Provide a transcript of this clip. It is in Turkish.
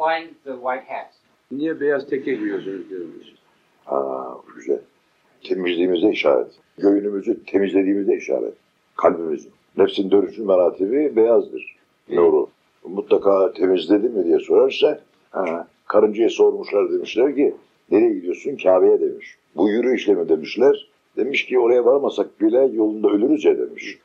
find the white hats. Niye beyaz teke giyiyorsunuz diyoruz. Aa, güzel. Temizliğimize işaret. Göğünümüzü temizlediğimize işaret. Kalbimizin. Nefsin dönüşüm meratibi beyazdır. Nuru. Mutlaka temizledi mi diye sorarsa ha, karıncaya sormuşlar demişler ki nereye gidiyorsun? Kabe'ye demiş. Bu yürü işlemi demişler. Demiş ki oraya varmasak bile yolunda ölürüz ya demiş.